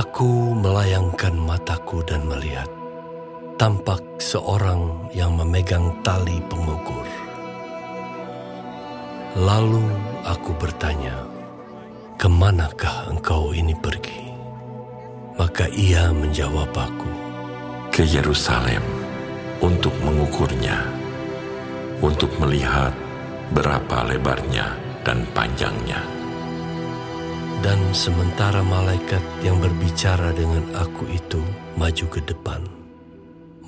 Aku melayangkan mataku dan melihat tampak seorang yang memegang tali pengukur. Lalu aku bertanya, "Ke manakah engkau ini pergi?" Maka ia menjawab aku, "Ke Yerusalem untuk mengukurnya, untuk melihat berapa lebarnya dan panjangnya." Dan sementara malaikat yang berbicara dengan aku itu maju ke depan,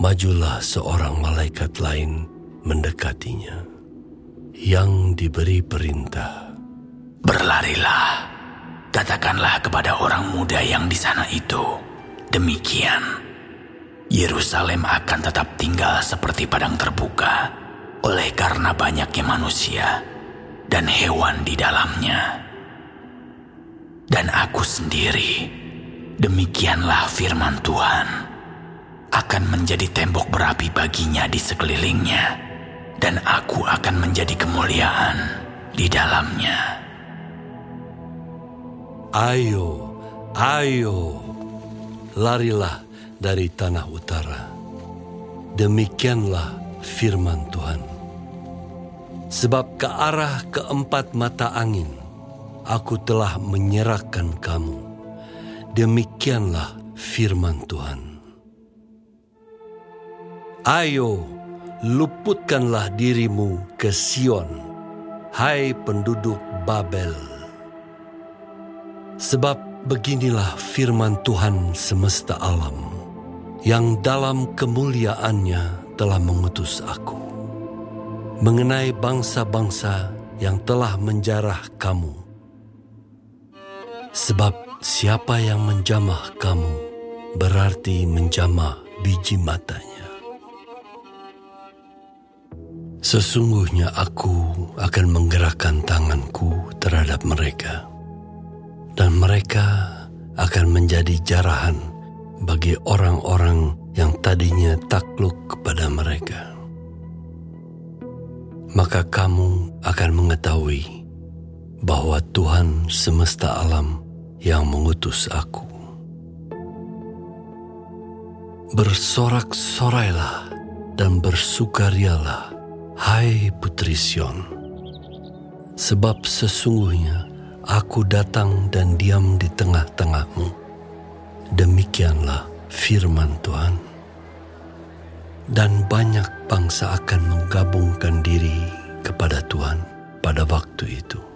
majulah seorang malaikat lain mendekatinya yang diberi perintah. Berlarilah, katakanlah kepada orang muda yang di sana itu, demikian. Yerusalem akan tetap tinggal seperti padang terbuka oleh karena banyaknya manusia dan hewan di dalamnya. Dan aku sendiri, demikianlah firman Tuhan, akan menjadi tembok berapi baginya di sekelilingnya dan aku akan menjadi kemuliaan di dalamnya. Ayo, ayo, larilah dari tanah utara. Demikianlah firman Tuhan. Sebab ke arah keempat mata angin, aku telah menyerahkan kamu. Demikianlah firman Tuhan. Ayo, luputkanlah dirimu ke Sion, hai penduduk Babel. Sebab beginilah firman Tuhan semesta alam, yang dalam kemuliaannya telah mengutus aku, mengenai bangsa-bangsa yang telah menjarah kamu. Sebab siapa yang menjamah kamu, berarti menjamah biji matanya. Sesungguhnya aku akan menggerakkan tanganku terhadap mereka, dan mereka akan menjadi jarahan bagi orang-orang yang tadinya takluk kepada mereka. Maka kamu akan mengetahui bahwa Tuhan semesta alam yang mengutus aku. Bersorak-sorailah dan bersukarialah Hai Putri Sion, sebab sesungguhnya aku datang dan diam di tengah-tengahmu. Demikianlah firman Tuhan. Dan banyak bangsa akan menggabungkan diri kepada Tuhan pada waktu itu.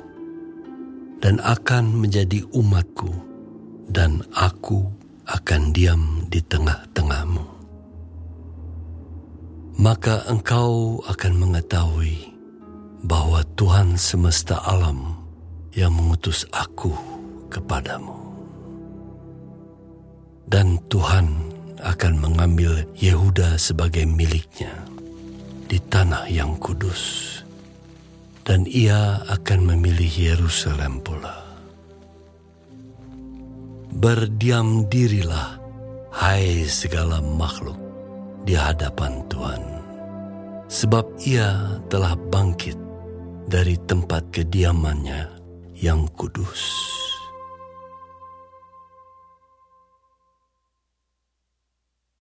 Dan akan menjadi umatku dan aku akan diam di tengah-tengahmu maka engkau akan mengetahui bahwa Tuhan semesta alam yang mengutus aku kepadamu. Dan Tuhan akan mengambil Yehuda sebagai miliknya di tanah yang kudus. Dan ia akan memilih Yerusalem pula. Berdiam dirilah, hai segala makhluk di hadapan Tuhan. Sebab ia telah bangkit dari tempat kediamannya yang kudus.